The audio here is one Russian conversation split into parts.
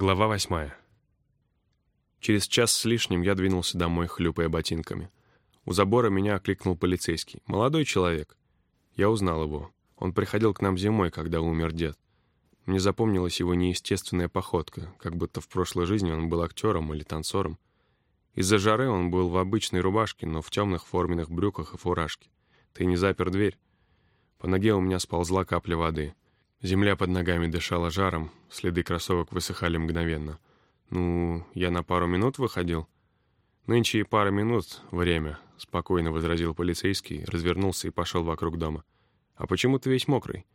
Глава восьмая. Через час с лишним я двинулся домой, хлюпая ботинками. У забора меня окликнул полицейский. Молодой человек. Я узнал его. Он приходил к нам зимой, когда умер дед. Мне запомнилась его неестественная походка, как будто в прошлой жизни он был актером или танцором. Из-за жары он был в обычной рубашке, но в темных форменных брюках и фуражке. Ты не запер дверь. По ноге у меня сползла капля воды — Земля под ногами дышала жаром, следы кроссовок высыхали мгновенно. «Ну, я на пару минут выходил?» «Нынче и пара минут — время», — спокойно возразил полицейский, развернулся и пошел вокруг дома. «А почему ты весь мокрый?»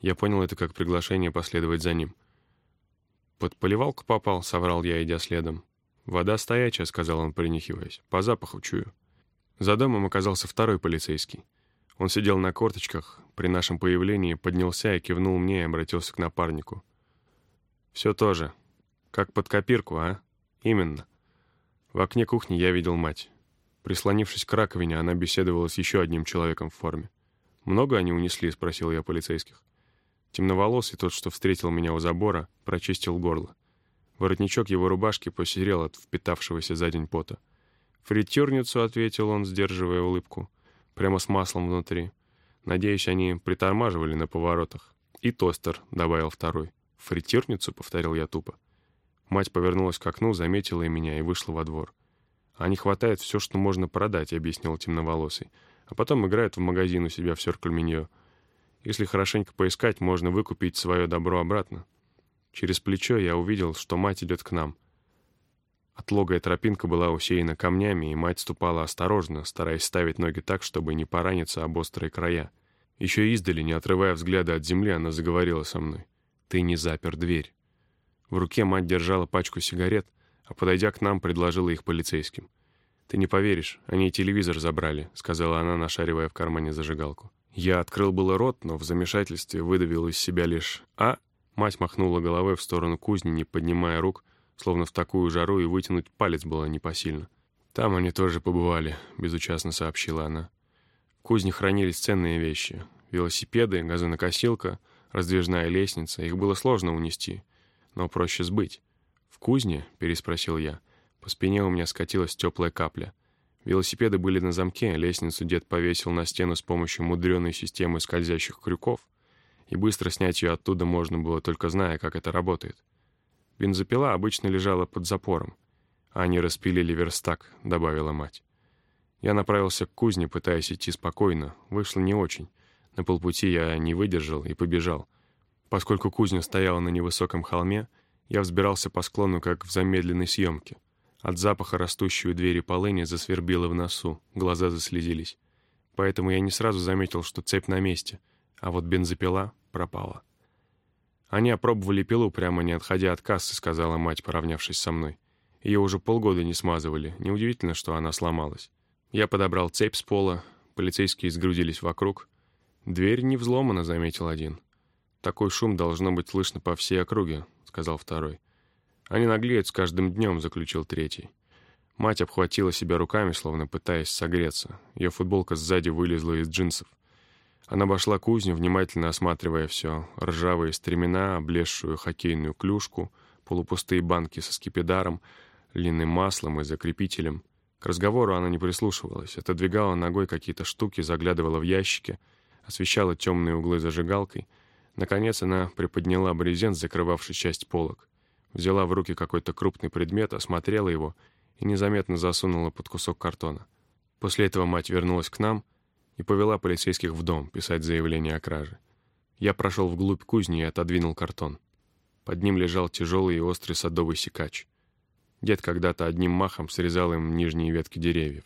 Я понял это как приглашение последовать за ним. «Под поливалку попал», — соврал я, идя следом. «Вода стоячая», — сказал он, принюхиваясь. «По запаху чую». За домом оказался второй полицейский. Он сидел на корточках, при нашем появлении поднялся и кивнул мне и обратился к напарнику. «Все то же. Как под копирку, а? Именно. В окне кухни я видел мать. Прислонившись к раковине, она беседовала с еще одним человеком в форме. «Много они унесли?» — спросил я полицейских. Темноволосый, тот, что встретил меня у забора, прочистил горло. Воротничок его рубашки посерел от впитавшегося за день пота. «Фритюрницу», — ответил он, сдерживая улыбку прямо с маслом внутри. Надеюсь, они притормаживали на поворотах. И тостер, добавил второй. Фритирницу, повторил я тупо. Мать повернулась к окну, заметила и меня и вышла во двор. А не хватает все, что можно продать, объяснил темноволосый. А потом играют в магазин у себя в Сёркальменье. Если хорошенько поискать, можно выкупить свое добро обратно. Через плечо я увидел, что мать идет к нам — Отлогая тропинка была усеяна камнями, и мать ступала осторожно, стараясь ставить ноги так, чтобы не пораниться об острые края. Еще издали, не отрывая взгляда от земли, она заговорила со мной. «Ты не запер дверь». В руке мать держала пачку сигарет, а, подойдя к нам, предложила их полицейским. «Ты не поверишь, они телевизор забрали», — сказала она, нашаривая в кармане зажигалку. Я открыл было рот, но в замешательстве выдавил из себя лишь «А». Мать махнула головой в сторону кузни, не поднимая рук, словно в такую жару и вытянуть палец было непосильно. «Там они тоже побывали», — безучастно сообщила она. В кузне хранились ценные вещи. Велосипеды, газонокосилка, раздвижная лестница. Их было сложно унести, но проще сбыть. «В кузне?» — переспросил я. По спине у меня скатилась теплая капля. Велосипеды были на замке, лестницу дед повесил на стену с помощью мудреной системы скользящих крюков, и быстро снять ее оттуда можно было, только зная, как это работает. Бензопила обычно лежала под запором. «Они распилили верстак», — добавила мать. Я направился к кузне, пытаясь идти спокойно. Вышло не очень. На полпути я не выдержал и побежал. Поскольку кузня стояла на невысоком холме, я взбирался по склону, как в замедленной съемке. От запаха растущей у двери полыни засвербило в носу, глаза заслезились. Поэтому я не сразу заметил, что цепь на месте, а вот бензопила пропала. «Они опробовали пилу, прямо не отходя от кассы», — сказала мать, поравнявшись со мной. Ее уже полгода не смазывали. Неудивительно, что она сломалась. Я подобрал цепь с пола, полицейские сгрудились вокруг. «Дверь не взломана», — заметил один. «Такой шум должно быть слышно по всей округе», — сказал второй. «Они наглеют с каждым днем», — заключил третий. Мать обхватила себя руками, словно пытаясь согреться. Ее футболка сзади вылезла из джинсов. Она обошла кузню, внимательно осматривая все. Ржавые стремена, облезшую хоккейную клюшку, полупустые банки со скипидаром, льняным маслом и закрепителем. К разговору она не прислушивалась, отодвигала ногой какие-то штуки, заглядывала в ящики, освещала темные углы зажигалкой. Наконец она приподняла брезент, закрывавший часть полок. Взяла в руки какой-то крупный предмет, осмотрела его и незаметно засунула под кусок картона. После этого мать вернулась к нам — и повела полицейских в дом писать заявление о краже. Я прошел вглубь кузни и отодвинул картон. Под ним лежал тяжелый и острый садовый секач. Дед когда-то одним махом срезал им нижние ветки деревьев.